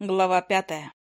Глава пятая.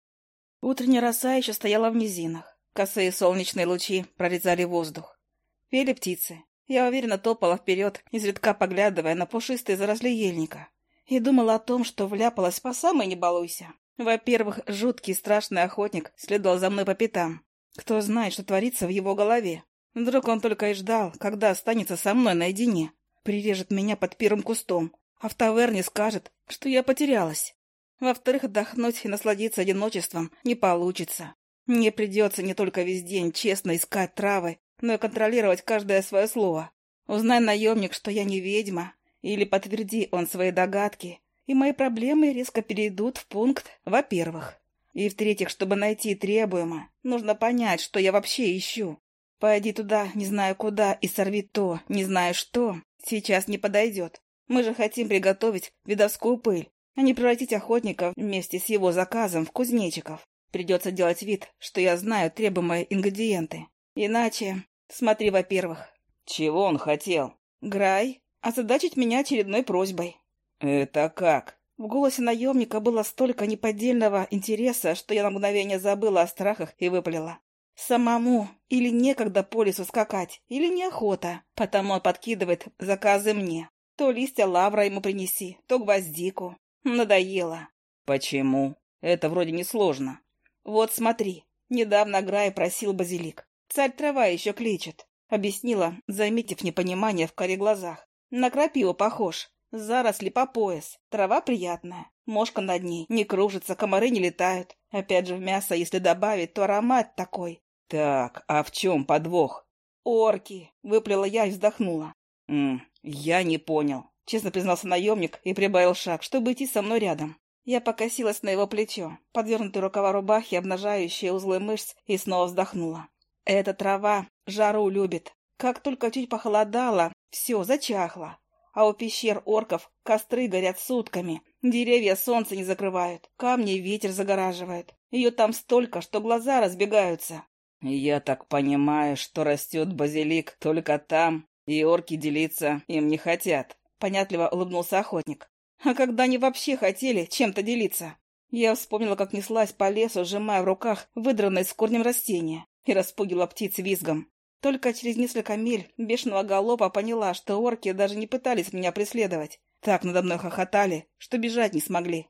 Утренняя роса еще стояла в низинах. Косые солнечные лучи прорезали воздух. Пели птицы. Я уверенно топала вперед, изредка поглядывая на пушистые заросли ельника. И думала о том, что вляпалась по самой не балуйся. Во-первых, жуткий страшный охотник следовал за мной по пятам. Кто знает, что творится в его голове. Вдруг он только и ждал, когда останется со мной наедине. Прирежет меня под первым кустом, а в таверне скажет, что я потерялась. Во-вторых, отдохнуть и насладиться одиночеством не получится. Мне придется не только весь день честно искать травы, но и контролировать каждое свое слово. Узнай, наемник, что я не ведьма, или подтверди он свои догадки, и мои проблемы резко перейдут в пункт «во-первых». И в-третьих, чтобы найти требуемое, нужно понять, что я вообще ищу. Пойди туда, не знаю куда, и сорви то, не знаю что, сейчас не подойдет. Мы же хотим приготовить видовскую пыль, а не превратить охотника вместе с его заказом в кузнечиков. Придется делать вид, что я знаю требуемые ингредиенты. Иначе... Смотри, во-первых. Чего он хотел? Грай, озадачить меня очередной просьбой. Это как? В голосе наемника было столько неподдельного интереса, что я на мгновение забыла о страхах и выпалила. Самому или некогда по лесу скакать, или неохота, потому он подкидывает заказы мне. То листья лавра ему принеси, то гвоздику. Надоело. Почему? Это вроде не сложно. Вот смотри, недавно Грай просил базилик. Царь трава еще кличет. Объяснила, заметив непонимание в коре глазах. На крапиву похож. Заросли по пояс. Трава приятная. Мошка над ней. Не кружится, комары не летают. Опять же в мясо, если добавить, то аромат такой. Так, а в чем подвох? Орки. Выплела я и вздохнула. М я не понял. Честно признался наемник и прибавил шаг, чтобы идти со мной рядом. Я покосилась на его плечо, подвернутые рукава рубахи, обнажающие узлы мышц, и снова вздохнула. Эта трава жару любит. Как только чуть похолодало, все зачахло. А у пещер орков костры горят сутками, деревья солнце не закрывают, камни ветер загораживает. Ее там столько, что глаза разбегаются. Я так понимаю, что растет базилик только там, и орки делиться им не хотят. — понятливо улыбнулся охотник. «А когда они вообще хотели чем-то делиться?» Я вспомнила, как неслась по лесу, сжимая в руках выдранное с корнем растение, и распугила птиц визгом. Только через несколько миль бешеного галопа поняла, что орки даже не пытались меня преследовать. Так надо мной хохотали, что бежать не смогли.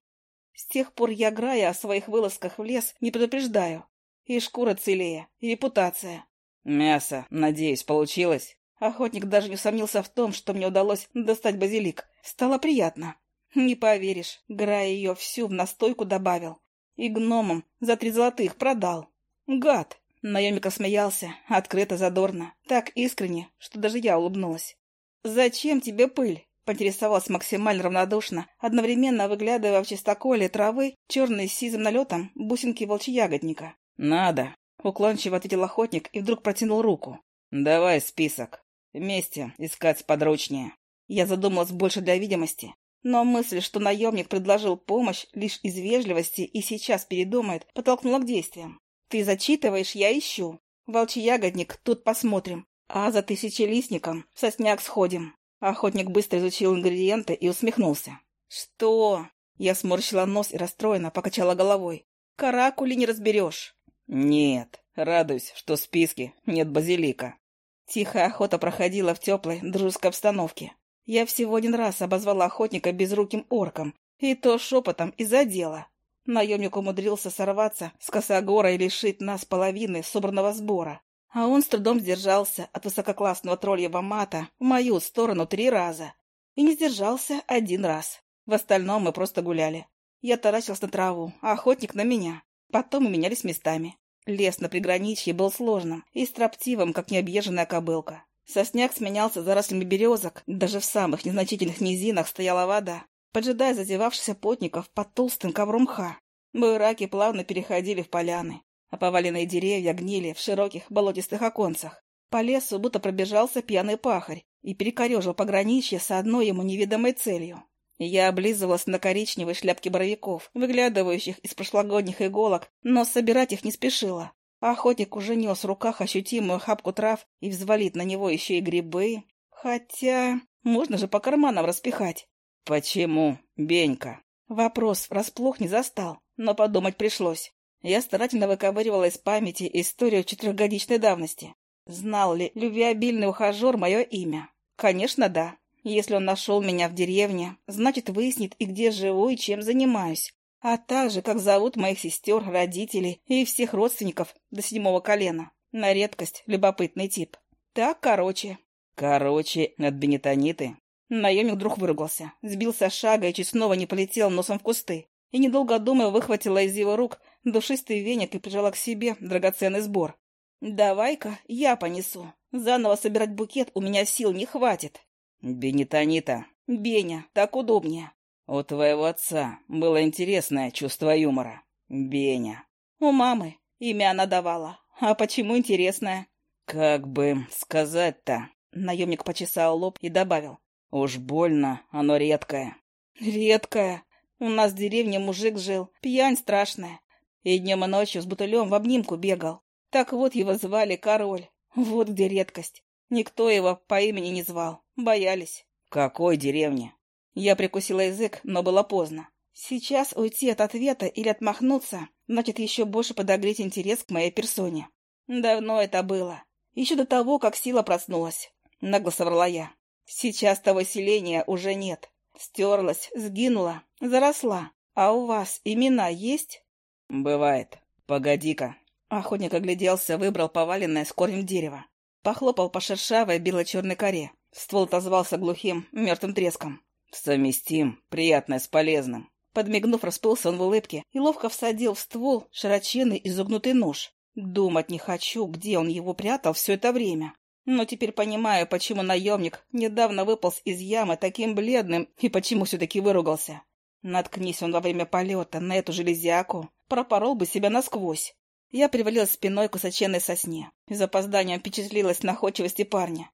С тех пор я, грая о своих вылазках в лес, не предупреждаю. И шкура целее, и репутация. «Мясо, надеюсь, получилось?» Охотник даже не усомнился в том, что мне удалось достать базилик. Стало приятно. Не поверишь, Грай ее всю в настойку добавил. И гномам за три золотых продал. Гад! Наемник смеялся, открыто, задорно, так искренне, что даже я улыбнулась. «Зачем тебе пыль?» — поинтересовалась максимально равнодушно, одновременно выглядывая в чистоколе травы, черной с сизым налетом, бусинки волчьягодника. «Надо!» — уклончиво ответил охотник и вдруг протянул руку. «Давай список». Вместе искать подручнее. Я задумалась больше для видимости, но мысль, что наемник предложил помощь лишь из вежливости и сейчас передумает, подтолкнула к действиям. Ты зачитываешь, я ищу. Волчий ягодник, тут посмотрим. А за тысячелистником сосняк сходим. Охотник быстро изучил ингредиенты и усмехнулся. Что? Я сморщила нос и расстроенно покачала головой. Каракули не разберешь. Нет, радуюсь, что в списке нет базилика. Тихая охота проходила в теплой, дружеской обстановке. Я всего один раз обозвала охотника безруким орком, и то шепотом из-за дела. Наемник умудрился сорваться с косогора и лишить нас половины собранного сбора. А он с трудом сдержался от высококлассного тролльего мата в мою сторону три раза. И не сдержался один раз. В остальном мы просто гуляли. Я таращился на траву, а охотник на меня. Потом мы менялись местами. Лес на приграничье был сложным и строптивым, как необъезженная кобылка. Сосняк сменялся зарослями березок, даже в самых незначительных низинах стояла вода, поджидая зазевавшихся потников под толстым ковром мха. Буераки плавно переходили в поляны, а поваленные деревья гнили в широких болотистых оконцах. По лесу будто пробежался пьяный пахарь и перекорежил пограничье с одной ему неведомой целью. Я облизывалась на коричневой шляпке боровиков, выглядывающих из прошлогодних иголок, но собирать их не спешила. Охотник уже нес в руках ощутимую хапку трав и взвалит на него еще и грибы. Хотя можно же по карманам распихать. «Почему, Бенька?» Вопрос врасплох не застал, но подумать пришлось. Я старательно выковыривала из памяти историю четырехгодичной давности. Знал ли любвеобильный ухажер мое имя? Конечно, да. Если он нашел меня в деревне, значит, выяснит и где живу, и чем занимаюсь. А также, как зовут моих сестер, родителей и всех родственников до седьмого колена. На редкость любопытный тип. Так, короче. Короче, от бенетониты. Наемник вдруг выругался, сбился с шага и чуть снова не полетел носом в кусты. И, недолго думая, выхватила из его рук душистый веник и прижала к себе драгоценный сбор. «Давай-ка я понесу. Заново собирать букет у меня сил не хватит». «Бенетонита». «Беня, так удобнее». «У твоего отца было интересное чувство юмора. Беня». «У мамы. Имя она давала. А почему интересное?» «Как бы сказать-то?» Наемник почесал лоб и добавил. «Уж больно, оно редкое». «Редкое. У нас в деревне мужик жил, пьянь страшная. И днем и ночью с бутылем в обнимку бегал. Так вот его звали Король. Вот где редкость. Никто его по имени не звал. Боялись. «В какой деревне?» Я прикусила язык, но было поздно. Сейчас уйти от ответа или отмахнуться, значит еще больше подогреть интерес к моей персоне. Давно это было. Еще до того, как сила проснулась. Нагло соврала я. Сейчас того селения уже нет. Стерлась, сгинула, заросла. А у вас имена есть? Бывает. Погоди-ка. Охотник огляделся, выбрал поваленное с корнем дерево. Похлопал по шершавой бело-черной коре. Ствол отозвался глухим, мертвым треском. Совместим, приятное с полезным. Подмигнув, расплылся он в улыбке и ловко всадил в ствол широченный изогнутый нож. Думать не хочу, где он его прятал все это время. Но теперь понимаю, почему наемник недавно выполз из ямы таким бледным и почему все-таки выругался. Наткнись он во время полета на эту железяку, пропорол бы себя насквозь. Я привалилась спиной к высоченной сосне и запозданием впечатлилась находчивости парня.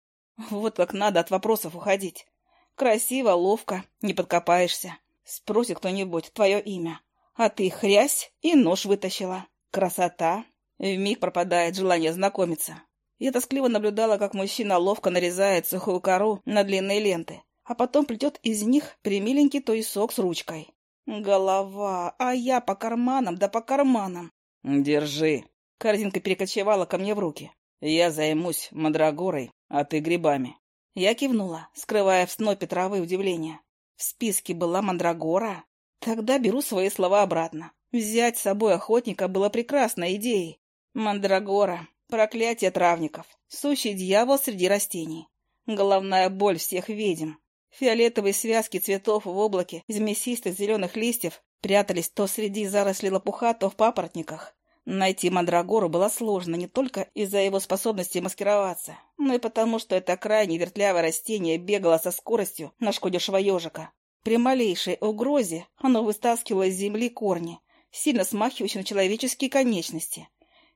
Вот как надо от вопросов уходить. Красиво, ловко, не подкопаешься. Спросит кто-нибудь твое имя. А ты хрясь и нож вытащила. Красота. Вмиг пропадает желание знакомиться. Я тоскливо наблюдала, как мужчина ловко нарезает сухую кору на длинные ленты, а потом плетет из них примиленький туесок с ручкой. Голова, а я по карманам, да по карманам. Держи. Корзинка перекочевала ко мне в руки. Я займусь мандрагорой, а ты грибами. Я кивнула, скрывая в снопе травы удивление. В списке была мандрагора? Тогда беру свои слова обратно. Взять с собой охотника было прекрасной идеей. Мандрагора. Проклятие травников. Сущий дьявол среди растений. Головная боль всех ведьм. Фиолетовые связки цветов в облаке из мясистых зеленых листьев прятались то среди зарослей лопуха, то в папоротниках. Найти мандрагору было сложно не только из-за его способности маскироваться, но и потому, что это крайне вертлявое растение бегало со скоростью нашкодившего ежика. При малейшей угрозе оно вытаскивало из земли корни, сильно смахивающие на человеческие конечности,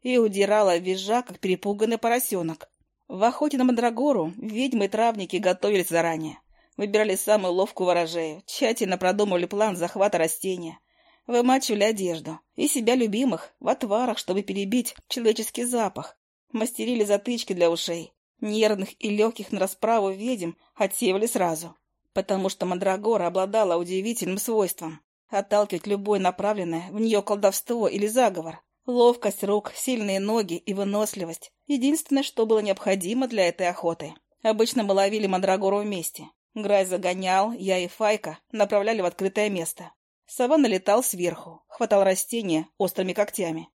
и удирала, визжа, как перепуганный поросенок. В охоте на Мандрагору ведьмы и травники готовились заранее. Выбирали самую ловкую ворожею, тщательно продумывали план захвата растения, вымачивали одежду и себя любимых в отварах, чтобы перебить человеческий запах, мастерили затычки для ушей. Нервных и легких на расправу ведьм отсеивали сразу, потому что Мандрагора обладала удивительным свойством отталкивать любое направленное в нее колдовство или заговор. Ловкость рук, сильные ноги и выносливость — единственное, что было необходимо для этой охоты. Обычно мы ловили мандрагору вместе. Грай загонял, я и Файка направляли в открытое место. Сова налетал сверху, хватал растения острыми когтями.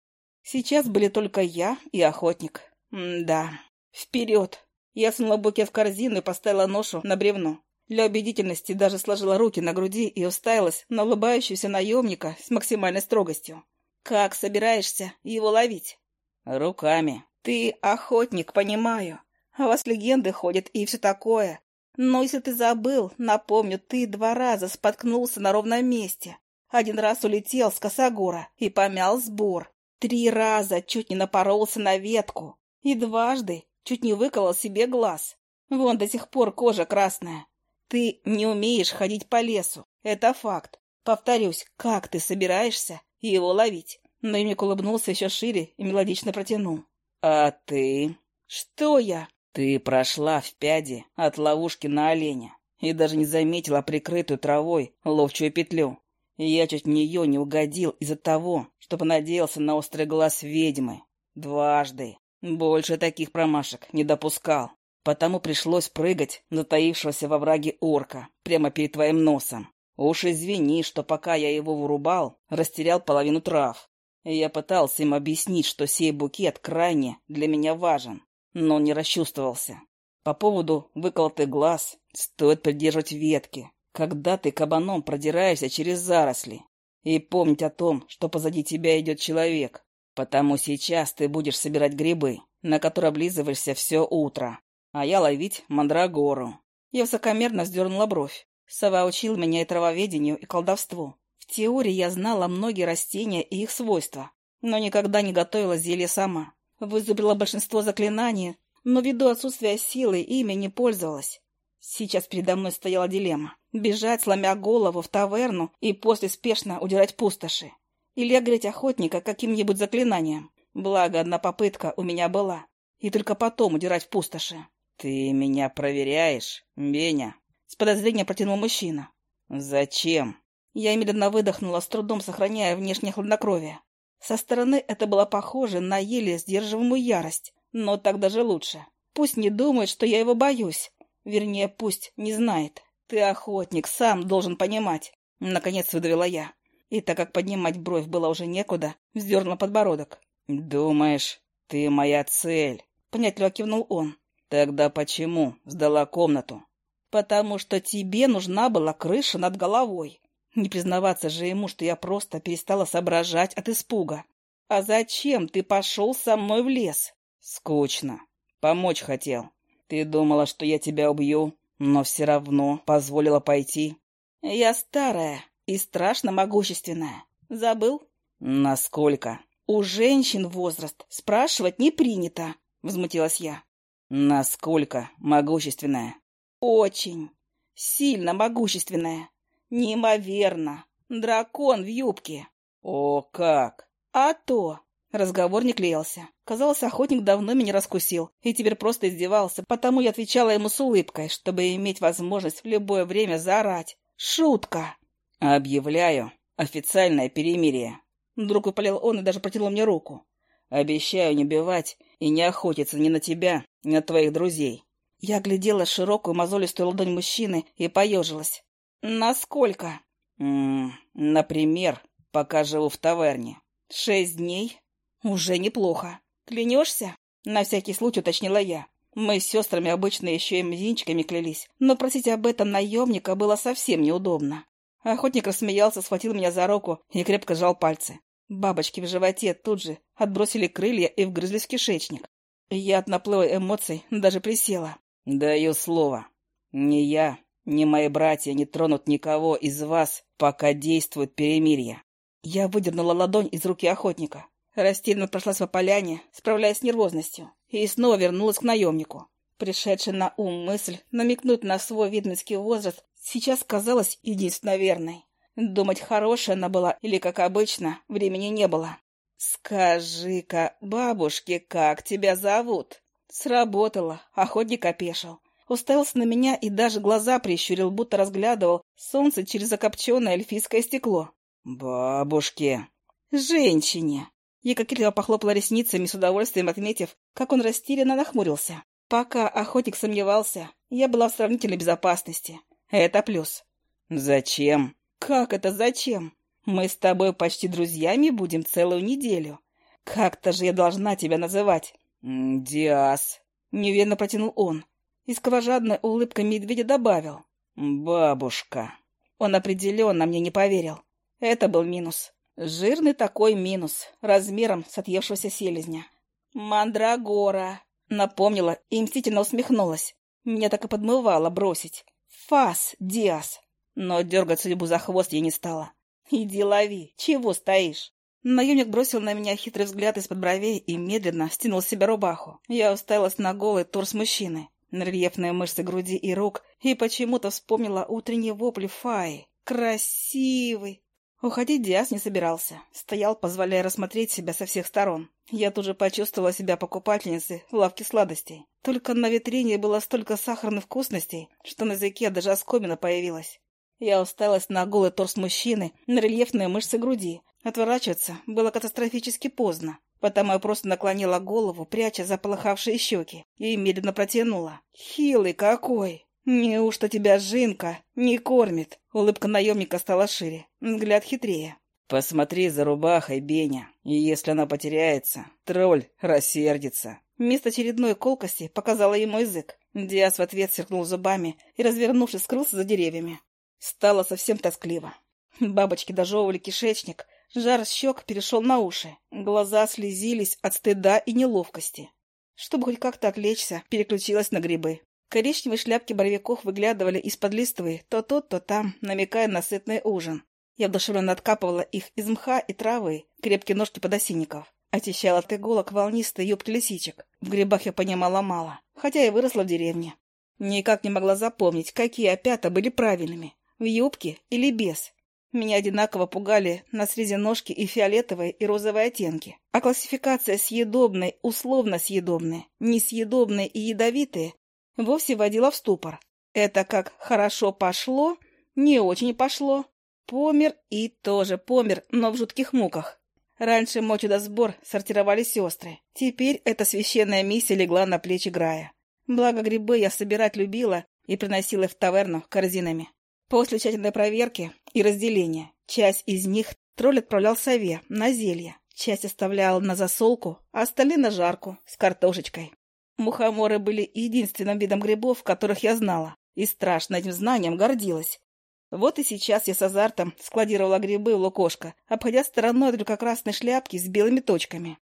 Сейчас были только я и охотник. М да. Вперед! Я сунула букет в корзину и поставила ношу на бревно. Для убедительности даже сложила руки на груди и уставилась на улыбающегося наемника с максимальной строгостью. Как собираешься его ловить? Руками. Ты охотник, понимаю. А у вас легенды ходят и все такое. Но если ты забыл, напомню, ты два раза споткнулся на ровном месте. Один раз улетел с косогора и помял сбор. Три раза чуть не напоролся на ветку. И дважды чуть не выколол себе глаз. Вон до сих пор кожа красная. Ты не умеешь ходить по лесу. Это факт. Повторюсь, как ты собираешься его ловить. Наимник улыбнулся еще шире и мелодично протянул. «А ты?» «Что я?» «Ты прошла в пяди от ловушки на оленя и даже не заметила прикрытую травой ловчую петлю. Я чуть в нее не угодил из-за того, что понадеялся на острый глаз ведьмы. Дважды. Больше таких промашек не допускал. Потому пришлось прыгать затаившегося во враге орка прямо перед твоим носом. Уж извини, что пока я его вырубал, растерял половину трав. Я пытался им объяснить, что сей букет крайне для меня важен, но не расчувствовался. По поводу выколотых глаз стоит придерживать ветки, когда ты кабаном продираешься через заросли, и помнить о том, что позади тебя идет человек, потому сейчас ты будешь собирать грибы, на которые облизываешься все утро, а я ловить мандрагору. Я высокомерно вздернула бровь. Сова учил меня и травоведению, и колдовству. В теории я знала многие растения и их свойства, но никогда не готовила зелье сама. Вызубила большинство заклинаний, но ввиду отсутствия силы ими не пользовалась. Сейчас передо мной стояла дилемма. Бежать, сломя голову, в таверну и после спешно удирать пустоши. Или огреть охотника каким-нибудь заклинанием. Благо, одна попытка у меня была. И только потом удирать в пустоши. «Ты меня проверяешь, Беня?» С подозрением протянул мужчина. «Зачем?» Я медленно выдохнула, с трудом сохраняя внешнее хладнокровие. Со стороны это было похоже на еле сдерживаемую ярость, но так даже лучше. Пусть не думает, что я его боюсь. Вернее, пусть не знает. Ты охотник, сам должен понимать. Наконец выдавила я. И так как поднимать бровь было уже некуда, вздернула подбородок. «Думаешь, ты моя цель?» Понятливо кивнул он. «Тогда почему сдала комнату?» «Потому что тебе нужна была крыша над головой. Не признаваться же ему, что я просто перестала соображать от испуга. А зачем ты пошел со мной в лес?» «Скучно. Помочь хотел. Ты думала, что я тебя убью, но все равно позволила пойти». «Я старая и страшно могущественная. Забыл?» «Насколько?» «У женщин возраст спрашивать не принято», — возмутилась я. «Насколько могущественная?» «Очень. Сильно могущественная. Неимоверно. Дракон в юбке». «О, как!» «А то!» Разговор не клеился. Казалось, охотник давно меня раскусил и теперь просто издевался, потому я отвечала ему с улыбкой, чтобы иметь возможность в любое время заорать. «Шутка!» «Объявляю официальное перемирие». Вдруг упалил он и даже протянул мне руку. «Обещаю не бивать и не охотиться ни на тебя, ни на твоих друзей». Я глядела широкую мозолистую ладонь мужчины и поежилась. «Насколько?» М -м, «Например, пока живу в таверне». «Шесть дней? Уже неплохо. Клянешься?» На всякий случай уточнила я. Мы с сестрами обычно еще и мизинчиками клялись, но просить об этом наемника было совсем неудобно. Охотник рассмеялся, схватил меня за руку и крепко сжал пальцы. Бабочки в животе тут же отбросили крылья и вгрызлись в кишечник. Я от наплыва эмоций даже присела. «Даю слово. Ни я, ни мои братья не тронут никого из вас, пока действует перемирие». Я выдернула ладонь из руки охотника. Растерянно прошлась по поляне, справляясь с нервозностью, и снова вернулась к наемнику. Пришедшая на ум мысль намекнуть на свой видностский возраст сейчас казалась единственно верной. Думать, хорошая она была или, как обычно, времени не было. «Скажи-ка, бабушке, как тебя зовут?» Сработало, охотник опешил. Уставился на меня и даже глаза прищурил, будто разглядывал солнце через закопченное эльфийское стекло. «Бабушке!» «Женщине!» Я кокетливо похлопала ресницами, с удовольствием отметив, как он растерянно нахмурился. Пока охотник сомневался, я была в сравнительной безопасности. Это плюс. «Зачем?» «Как это зачем? Мы с тобой почти друзьями будем целую неделю. Как-то же я должна тебя называть». «Диас», — неуверенно протянул он. И с кровожадной улыбкой медведя добавил. «Бабушка». Он определенно мне не поверил. Это был минус. Жирный такой минус, размером с отъевшегося селезня. «Мандрагора!» — напомнила и мстительно усмехнулась. Меня так и подмывало бросить. «Фас, Диас!» Но дергать судьбу за хвост я не стала. «Иди лови! Чего стоишь?» Наемник бросил на меня хитрый взгляд из-под бровей и медленно стянул с себя рубаху. Я уставилась на голый торс мужчины, на рельефные мышцы груди и рук, и почему-то вспомнила утренние вопли Фаи. «Красивый! Уходить Диас не собирался. Стоял, позволяя рассмотреть себя со всех сторон. Я тут же почувствовала себя покупательницей в лавке сладостей. Только на витрине было столько сахарных вкусностей, что на языке даже оскомина появилась. Я усталась на голый торс мужчины, на рельефные мышцы груди. Отворачиваться было катастрофически поздно, потому я просто наклонила голову, пряча заполыхавшие щеки, и медленно протянула. «Хилый какой!» «Неужто тебя Жинка не кормит?» Улыбка наемника стала шире, взгляд хитрее. «Посмотри за рубахой, Беня, и если она потеряется, тролль рассердится». Вместо очередной колкости показала ему язык. Диас в ответ сверкнул зубами и, развернувшись, скрылся за деревьями. Стало совсем тоскливо. Бабочки дожевывали кишечник, жар щек перешел на уши, глаза слезились от стыда и неловкости. Чтобы хоть как-то отвлечься, переключилась на грибы. Коричневые шляпки боровиков выглядывали из-под листвы то тут, то там, намекая на сытный ужин. Я вдушевленно откапывала их из мха и травы, крепкие ножки подосинников. Очищала от иголок волнистые юбки лисичек. В грибах я понимала мало, хотя и выросла в деревне. Никак не могла запомнить, какие опята были правильными, в юбке или без. Меня одинаково пугали на срезе ножки и фиолетовые, и розовые оттенки. А классификация съедобной, условно съедобной, несъедобные и ядовитые вовсе вводила в ступор. Это как «хорошо пошло», «не очень пошло», «помер» и тоже «помер», но в жутких муках. Раньше мой чудо-сбор сортировали сестры. Теперь эта священная миссия легла на плечи Грая. Благо грибы я собирать любила и приносила в таверну корзинами. После тщательной проверки и разделения часть из них тролль отправлял сове на зелье, часть оставлял на засолку, а остальные на жарку с картошечкой. Мухоморы были единственным видом грибов, которых я знала, и страшно этим знанием гордилась. Вот и сейчас я с азартом складировала грибы у лукошка, обходя стороной только красной шляпки с белыми точками.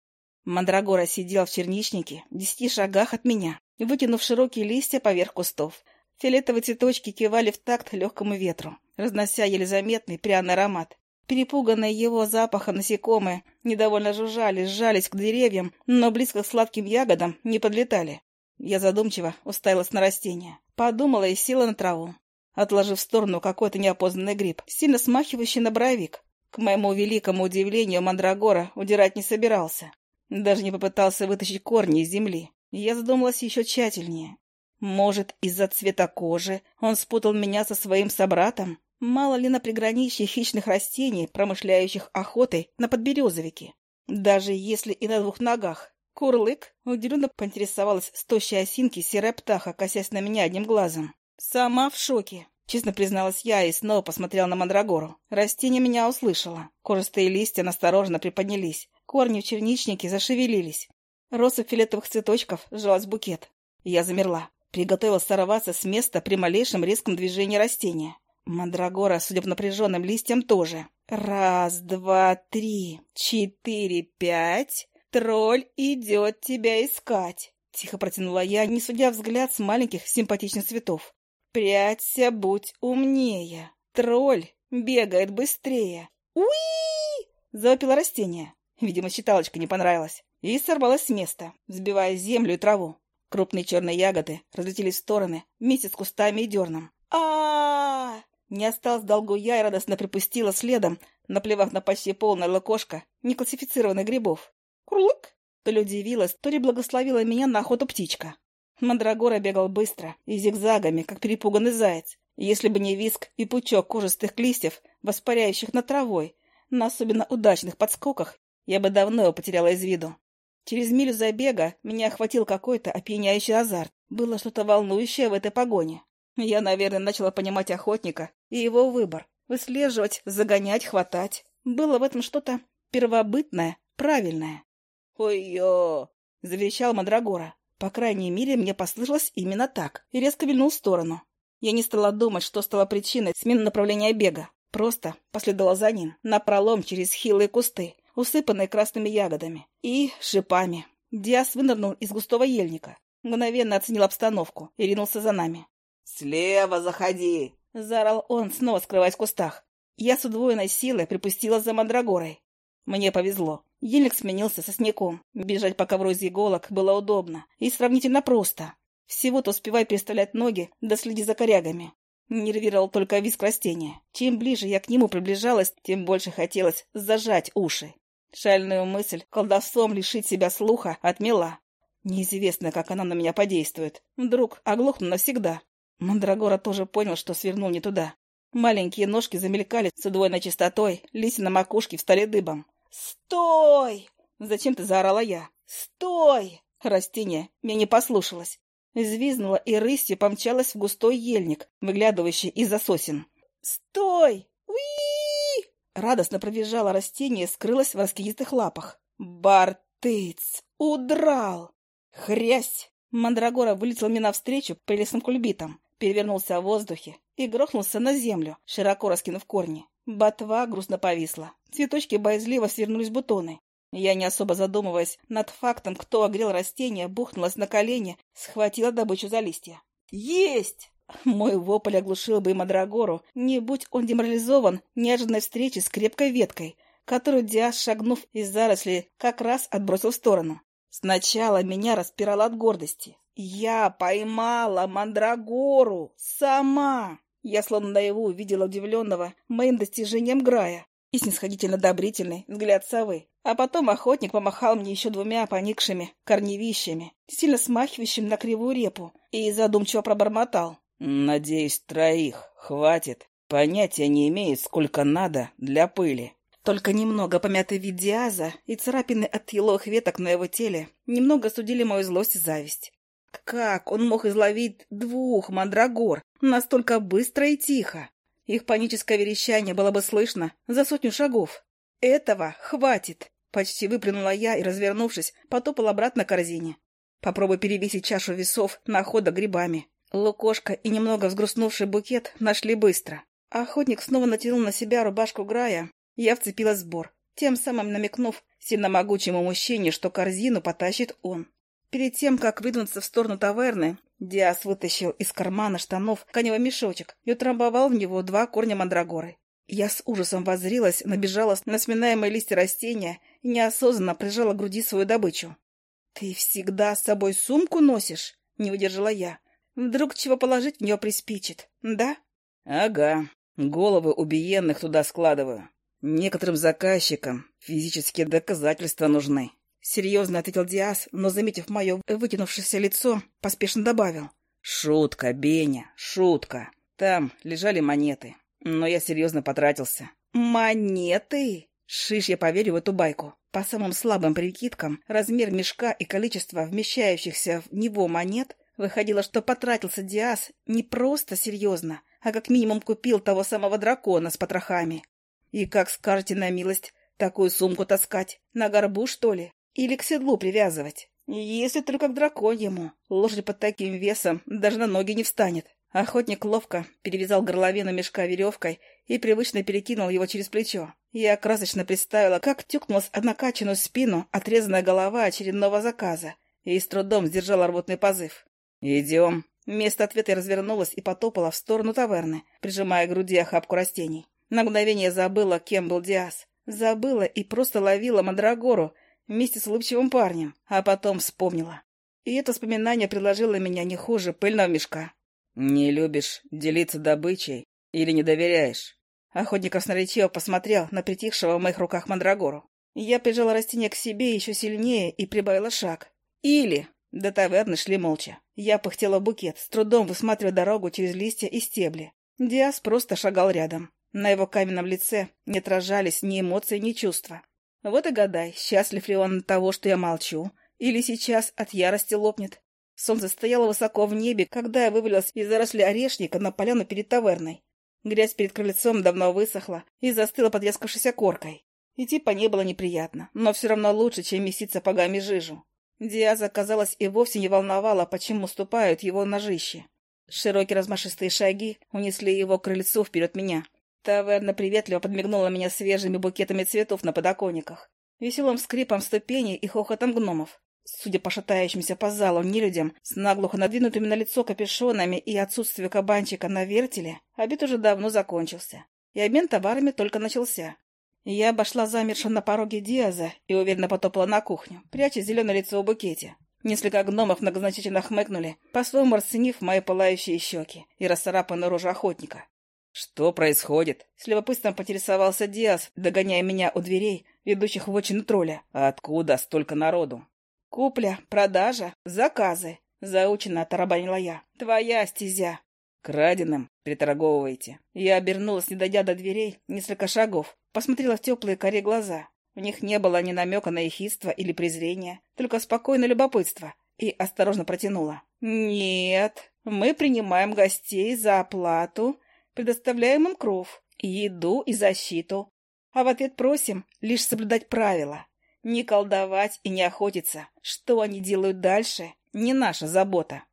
Мандрагора сидел в черничнике в десяти шагах от меня, вытянув широкие листья поверх кустов. Фиолетовые цветочки кивали в такт легкому ветру, разнося еле заметный пряный аромат. Перепуганные его запахом насекомые недовольно жужжали, сжались к деревьям, но близко к сладким ягодам не подлетали. Я задумчиво уставилась на растения, подумала и села на траву, отложив в сторону какой-то неопознанный гриб, сильно смахивающий на боровик. К моему великому удивлению, Мандрагора удирать не собирался. Даже не попытался вытащить корни из земли. Я задумалась еще тщательнее. Может, из-за цвета кожи он спутал меня со своим собратом? Мало ли на приграничье хищных растений, промышляющих охотой на подберезовики. Даже если и на двух ногах. Курлык удивленно поинтересовалась с тощей осинки серая птаха, косясь на меня одним глазом. Сама в шоке. Честно призналась я и снова посмотрела на мандрагору. Растение меня услышало. Кожистые листья настороженно приподнялись. Корни в черничнике зашевелились. Россыпь фиолетовых цветочков сжалась в букет. Я замерла. Приготовилась сорваться с места при малейшем резком движении растения. Мандрагора, судя по напряженным листьям, тоже. Раз, два, три, четыре, пять. Тролль идет тебя искать. Тихо протянула я, не судя взгляд с маленьких симпатичных цветов. Прячься, будь умнее. Тролль бегает быстрее. Уи! Завопило растение. Видимо, считалочка не понравилась. И сорвалась с места, взбивая землю и траву. Крупные черные ягоды разлетелись в стороны вместе с кустами и дерном. а, не осталось долгу я и радостно припустила следом, наплевав на почти полное лукошко неклассифицированных грибов. Курлык! То ли удивилась, то ли благословила меня на охоту птичка. Мандрагора бегал быстро и зигзагами, как перепуганный заяц. Если бы не виск и пучок кожистых листьев, воспаряющих над травой, на особенно удачных подскоках, я бы давно его потеряла из виду. Через милю забега меня охватил какой-то опьяняющий азарт. Было что-то волнующее в этой погоне. Я, наверное, начала понимать охотника и его выбор. Выслеживать, загонять, хватать. Было в этом что-то первобытное, правильное. «Ой-ё!» — завещал Мандрагора. По крайней мере, мне послышалось именно так, и резко вильнул в сторону. Я не стала думать, что стало причиной смены направления бега. Просто последовала за ним, напролом через хилые кусты, усыпанные красными ягодами и шипами. Диас вынырнул из густого ельника, мгновенно оценил обстановку и ринулся за нами. «Слева заходи!» — заорал он, снова скрываясь в кустах. Я с удвоенной силой припустила за мандрагорой. Мне повезло. Ельник сменился сосняком. Бежать по ковру из иголок было удобно и сравнительно просто. Всего-то успевай переставлять ноги, да следи за корягами. Нервировал только виск растения. Чем ближе я к нему приближалась, тем больше хотелось зажать уши. Шальную мысль колдовством лишить себя слуха отмела. Неизвестно, как она на меня подействует. Вдруг оглохну навсегда. Мандрагора тоже понял, что свернул не туда. Маленькие ножки замелькали с удвоенной частотой, листья на макушке встали дыбом. «Стой!» — зачем-то заорала я. «Стой!» Растение меня не послушалось. Звизнула и рысью помчалась в густой ельник, выглядывающий из-за сосен. «Стой! уи Радостно пробежало растение, скрылось в раскидистых лапах. «Бартыц! Удрал!» «Хрясь!» Мандрагора вылетел мне навстречу прелестным кульбитом, перевернулся в воздухе и грохнулся на землю, широко раскинув корни. Ботва грустно повисла. Цветочки боязливо свернулись бутоны. Я, не особо задумываясь над фактом, кто огрел растение, бухнулась на колени, схватила добычу за листья. «Есть!» Мой вопль оглушил бы и Мадрагору, не будь он деморализован неожиданной встречи с крепкой веткой, которую Диас, шагнув из зарослей, как раз отбросил в сторону. Сначала меня распирало от гордости. Я поймала Мандрагору! Сама! Я словно наяву увидела удивленного моим достижением Грая и снисходительно-добрительный взгляд совы. А потом охотник помахал мне еще двумя поникшими корневищами, сильно смахивающим на кривую репу, и задумчиво пробормотал. «Надеюсь, троих хватит. Понятия не имеет, сколько надо для пыли». Только немного помятый вид Диаза и царапины от еловых веток на его теле немного судили мою злость и зависть. Как он мог изловить двух мандрагор настолько быстро и тихо? Их паническое верещание было бы слышно за сотню шагов. Этого хватит. Почти выплюнула я и, развернувшись, потопала обратно к корзине. Попробуй перевесить чашу весов на охота грибами. Лукошка и немного взгрустнувший букет нашли быстро. Охотник снова натянул на себя рубашку Грая. Я вцепилась в сбор, тем самым намекнув сильно могучему мужчине, что корзину потащит он. Перед тем, как выдвинуться в сторону таверны, Диас вытащил из кармана штанов коневой мешочек и утрамбовал в него два корня мандрагоры. Я с ужасом воззрилась, набежала на сминаемые листья растения и неосознанно прижала к груди свою добычу. «Ты всегда с собой сумку носишь?» — не выдержала я. «Вдруг чего положить в нее приспичит, да?» «Ага. Головы убиенных туда складываю. Некоторым заказчикам физические доказательства нужны. Серьезно ответил Диас, но, заметив мое вытянувшееся лицо, поспешно добавил. Шутка, Беня, шутка. Там лежали монеты, но я серьезно потратился. Монеты? Шиш, я поверю в эту байку. По самым слабым прикидкам, размер мешка и количество вмещающихся в него монет выходило, что потратился Диас не просто серьезно, а как минимум купил того самого дракона с потрохами. И как скажете на милость, такую сумку таскать? На горбу, что ли? Или к седлу привязывать. Если только к драконьему. Лошадь под таким весом даже на ноги не встанет. Охотник ловко перевязал горловину мешка веревкой и привычно перекинул его через плечо. Я красочно представила, как тюкнулась о накачанную спину отрезанная голова очередного заказа и с трудом сдержала рвотный позыв. «Идем». Вместо ответа развернулась и потопала в сторону таверны, прижимая к груди охапку растений. На мгновение забыла, кем был Диас. Забыла и просто ловила Мандрагору, вместе с улыбчивым парнем, а потом вспомнила. И это вспоминание предложило меня не хуже пыльного мешка. «Не любишь делиться добычей или не доверяешь?» Охотник красноречиво посмотрел на притихшего в моих руках мандрагору. Я прижала растение к себе еще сильнее и прибавила шаг. «Или...» До таверны шли молча. Я пыхтела букет, с трудом высматривая дорогу через листья и стебли. Диас просто шагал рядом. На его каменном лице не отражались ни эмоции, ни чувства. Вот и гадай, счастлив ли он от того, что я молчу, или сейчас от ярости лопнет. Солнце стояло высоко в небе, когда я вывалилась из заросли орешника на поляну перед таверной. Грязь перед крыльцом давно высохла и застыла подрезкавшейся коркой. Идти по ней было неприятно, но все равно лучше, чем месить сапогами жижу. Диаза, казалось, и вовсе не волновала, почему ступают его ножищи. Широкие размашистые шаги унесли его к крыльцу вперед меня. Таверна приветливо подмигнула меня свежими букетами цветов на подоконниках, веселым скрипом ступеней и хохотом гномов. Судя по шатающимся по залу нелюдям с наглухо надвинутыми на лицо капюшонами и отсутствию кабанчика на вертеле, обед уже давно закончился, и обмен товарами только начался. Я обошла замершего на пороге Диаза и уверенно потопала на кухню, пряча зеленое лицо в букете. Несколько гномов многозначительно хмыкнули, по-своему расценив мои пылающие щеки и расцарапанную рожу охотника. «Что происходит?» С любопытством поинтересовался Диас, догоняя меня у дверей, ведущих в отчину тролля. «Откуда столько народу?» «Купля, продажа, заказы», — заученно оторабанила я. «Твоя стезя». Краденым приторговываете. Я обернулась, не дойдя до дверей, несколько шагов. Посмотрела в теплые коре глаза. В них не было ни намека на ехидство или презрение, только спокойное любопытство. И осторожно протянула. «Нет, мы принимаем гостей за оплату, предоставляем им кров, еду и защиту. А в ответ просим лишь соблюдать правила. Не колдовать и не охотиться. Что они делают дальше, не наша забота».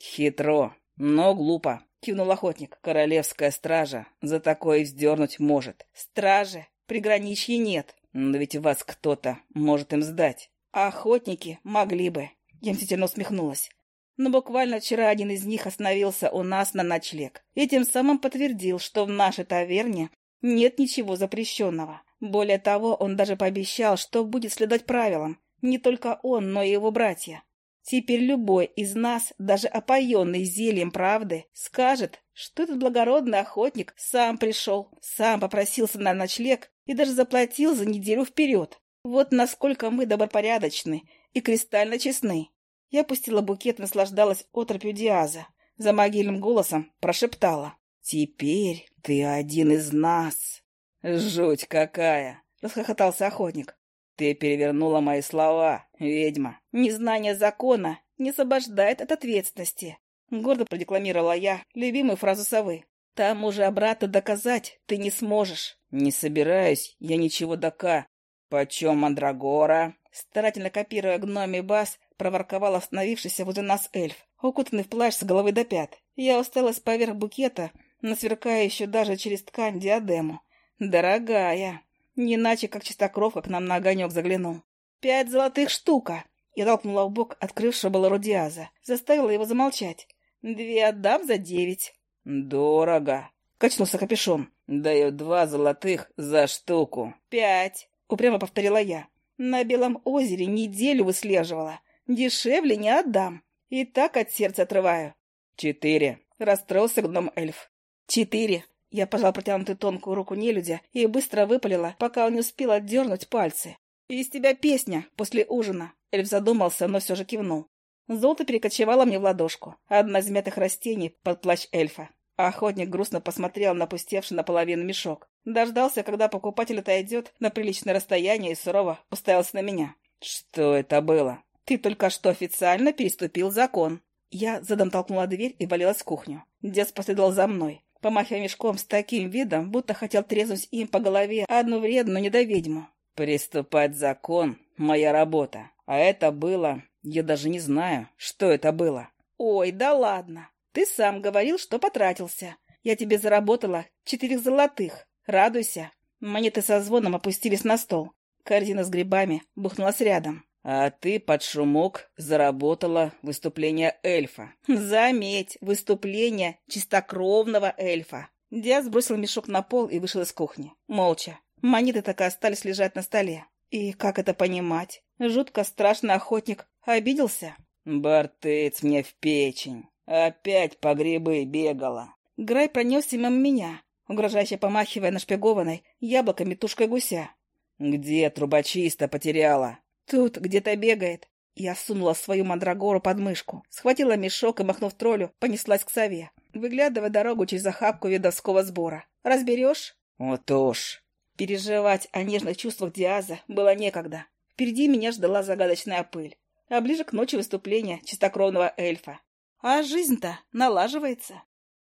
«Хитро, но глупо», — кивнул охотник. «Королевская стража за такое вздернуть может». «Стражи приграничья нет». «Но ведь вас кто-то может им сдать». «Охотники могли бы». Я мстительно усмехнулась. Но буквально вчера один из них остановился у нас на ночлег и тем самым подтвердил, что в нашей таверне нет ничего запрещенного. Более того, он даже пообещал, что будет следовать правилам. Не только он, но и его братья. Теперь любой из нас, даже опоенный зельем правды, скажет, что этот благородный охотник сам пришел, сам попросился на ночлег и даже заплатил за неделю вперед. Вот насколько мы добропорядочны и кристально честны. Я пустила букет наслаждалась отропью Диаза. За могильным голосом прошептала. «Теперь ты один из нас». «Жуть какая!» — расхохотался охотник. «Ты перевернула мои слова, ведьма!» «Незнание закона не освобождает от ответственности», — гордо продекламировала я любимую фразу совы. «Тому же обратно доказать ты не сможешь». «Не собираюсь я ничего дока. Почем мандрагора?» Старательно копируя гномий бас, проворковал остановившийся возле нас эльф, укутанный в плащ с головы до пят. Я усталась поверх букета, на сверкающую даже через ткань диадему. «Дорогая!» Не иначе, как чистокровка к нам на огонек заглянул. «Пять золотых штука!» Я толкнула в бок открывшего было Рудиаза. Заставила его замолчать. «Две отдам за девять». «Дорого!» — качнулся капюшон. «Даю два золотых за штуку». «Пять!» — упрямо повторила я. «На Белом озере неделю выслеживала. Дешевле не отдам. И так от сердца отрываю». «Четыре!» — расстроился гном-эльф. «Четыре!» Я пожал протянутую тонкую руку нелюдя и быстро выпалила, пока он не успел отдернуть пальцы. «Из тебя песня после ужина!» Эльф задумался, но все же кивнул. Золото перекочевало мне в ладошку. Одна из мятых растений под плащ эльфа. Охотник грустно посмотрел на пустевший наполовину мешок. Дождался, когда покупатель отойдет на приличное расстояние и сурово уставился на меня. «Что это было?» «Ты только что официально переступил закон». Я задом толкнула дверь и валилась в кухню. Дед последовал за мной помахивая мешком с таким видом, будто хотел трезнуть им по голове одну вредную недоведьму. «Приступать закон — моя работа. А это было... Я даже не знаю, что это было». «Ой, да ладно. Ты сам говорил, что потратился. Я тебе заработала четыре золотых. Радуйся». Монеты со звоном опустились на стол. Корзина с грибами бухнулась рядом. А ты под шумок заработала выступление эльфа. Заметь, выступление чистокровного эльфа. Диас бросил мешок на пол и вышел из кухни. Молча. Монеты так и остались лежать на столе. И как это понимать? Жутко страшный охотник обиделся? Бартыц мне в печень. Опять по грибы бегала. Грай пронесся мимо меня, угрожающе помахивая нашпигованной яблоками тушкой гуся. «Где трубочиста потеряла?» Тут где-то бегает. Я сунула свою мандрагору под мышку, схватила мешок и, махнув троллю, понеслась к сове, выглядывая дорогу через охапку видовского сбора. «Разберешь?» «Вот уж!» Переживать о нежных чувствах Диаза было некогда. Впереди меня ждала загадочная пыль, а ближе к ночи выступления чистокровного эльфа. А жизнь-то налаживается.